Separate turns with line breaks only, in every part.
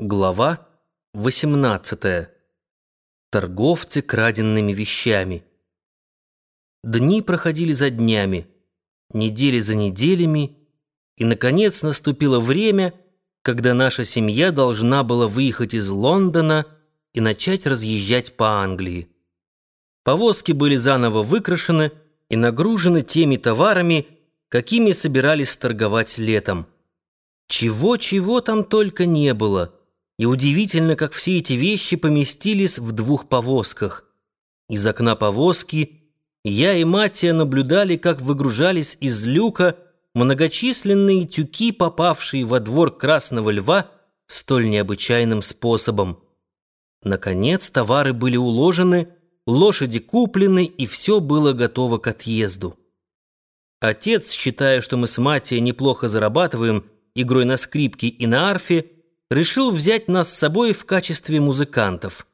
Глава 18. Торговцы краденными вещами. Дни проходили за днями, недели за неделями, и, наконец, наступило время, когда наша семья должна была выехать из Лондона и начать разъезжать по Англии. Повозки были заново выкрашены и нагружены теми товарами, какими собирались торговать летом. Чего-чего там только не было — и удивительно, как все эти вещи поместились в двух повозках. Из окна повозки я и Матия наблюдали, как выгружались из люка многочисленные тюки, попавшие во двор Красного Льва столь необычайным способом. Наконец товары были уложены, лошади куплены, и все было готово к отъезду. Отец, считая, что мы с Матией неплохо зарабатываем игрой на скрипке и на арфе, решил взять нас с собой в качестве музыкантов.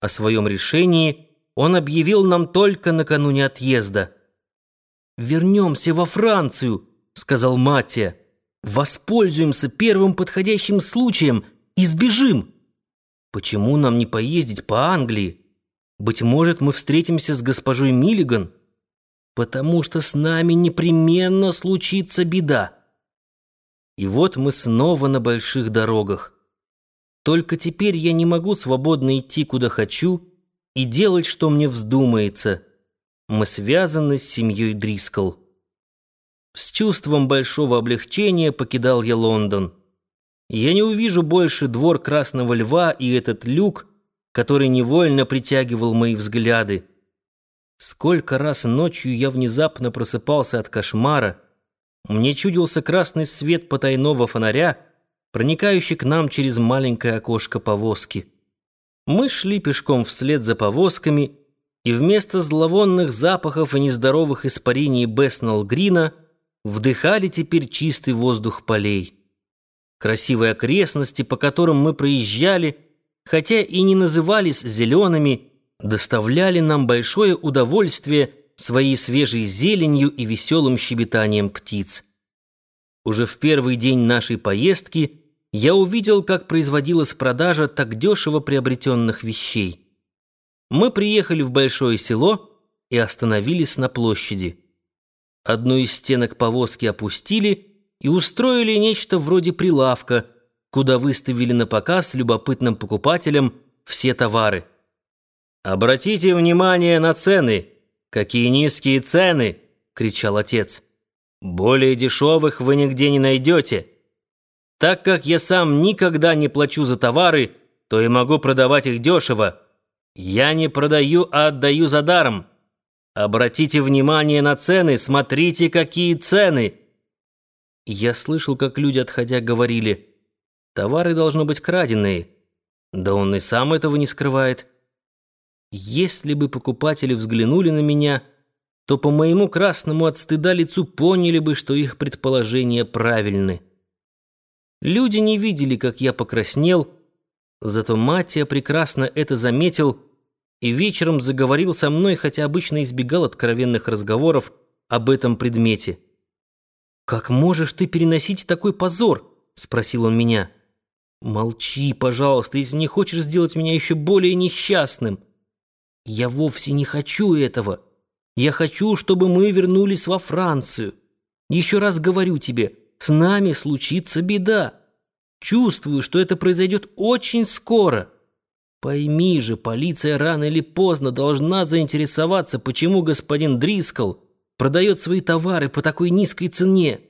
О своем решении он объявил нам только накануне отъезда. «Вернемся во Францию», — сказал Матия. «Воспользуемся первым подходящим случаем и сбежим. Почему нам не поездить по Англии? Быть может, мы встретимся с госпожой Миллиган? Потому что с нами непременно случится беда». И вот мы снова на больших дорогах. Только теперь я не могу свободно идти, куда хочу, и делать, что мне вздумается. Мы связаны с семьей Дрискл. С чувством большого облегчения покидал я Лондон. Я не увижу больше двор Красного Льва и этот люк, который невольно притягивал мои взгляды. Сколько раз ночью я внезапно просыпался от кошмара, мне чудился красный свет потайного фонаря, проникающий к нам через маленькое окошко повозки. Мы шли пешком вслед за повозками, и вместо зловонных запахов и нездоровых испарений Беснелл-Грина вдыхали теперь чистый воздух полей. Красивые окрестности, по которым мы проезжали, хотя и не назывались зелеными, доставляли нам большое удовольствие – своей свежей зеленью и веселым щебетанием птиц. Уже в первый день нашей поездки я увидел, как производилась продажа так дешево приобретенных вещей. Мы приехали в большое село и остановились на площади. Одну из стенок повозки опустили и устроили нечто вроде прилавка, куда выставили на показ любопытным покупателям все товары. «Обратите внимание на цены!» «Какие низкие цены!» — кричал отец. «Более дешевых вы нигде не найдете. Так как я сам никогда не плачу за товары, то и могу продавать их дешево. Я не продаю, а отдаю за даром. Обратите внимание на цены, смотрите, какие цены!» Я слышал, как люди, отходя, говорили, «Товары должно быть краденые». Да он и сам этого не скрывает. Если бы покупатели взглянули на меня, то по моему красному от стыда лицу поняли бы, что их предположения правильны. Люди не видели, как я покраснел, зато Матия прекрасно это заметил и вечером заговорил со мной, хотя обычно избегал откровенных разговоров об этом предмете. «Как можешь ты переносить такой позор?» — спросил он меня. «Молчи, пожалуйста, если не хочешь сделать меня еще более несчастным». Я вовсе не хочу этого. Я хочу, чтобы мы вернулись во Францию. Еще раз говорю тебе, с нами случится беда. Чувствую, что это произойдет очень скоро. Пойми же, полиция рано или поздно должна заинтересоваться, почему господин Дрискл продает свои товары по такой низкой цене.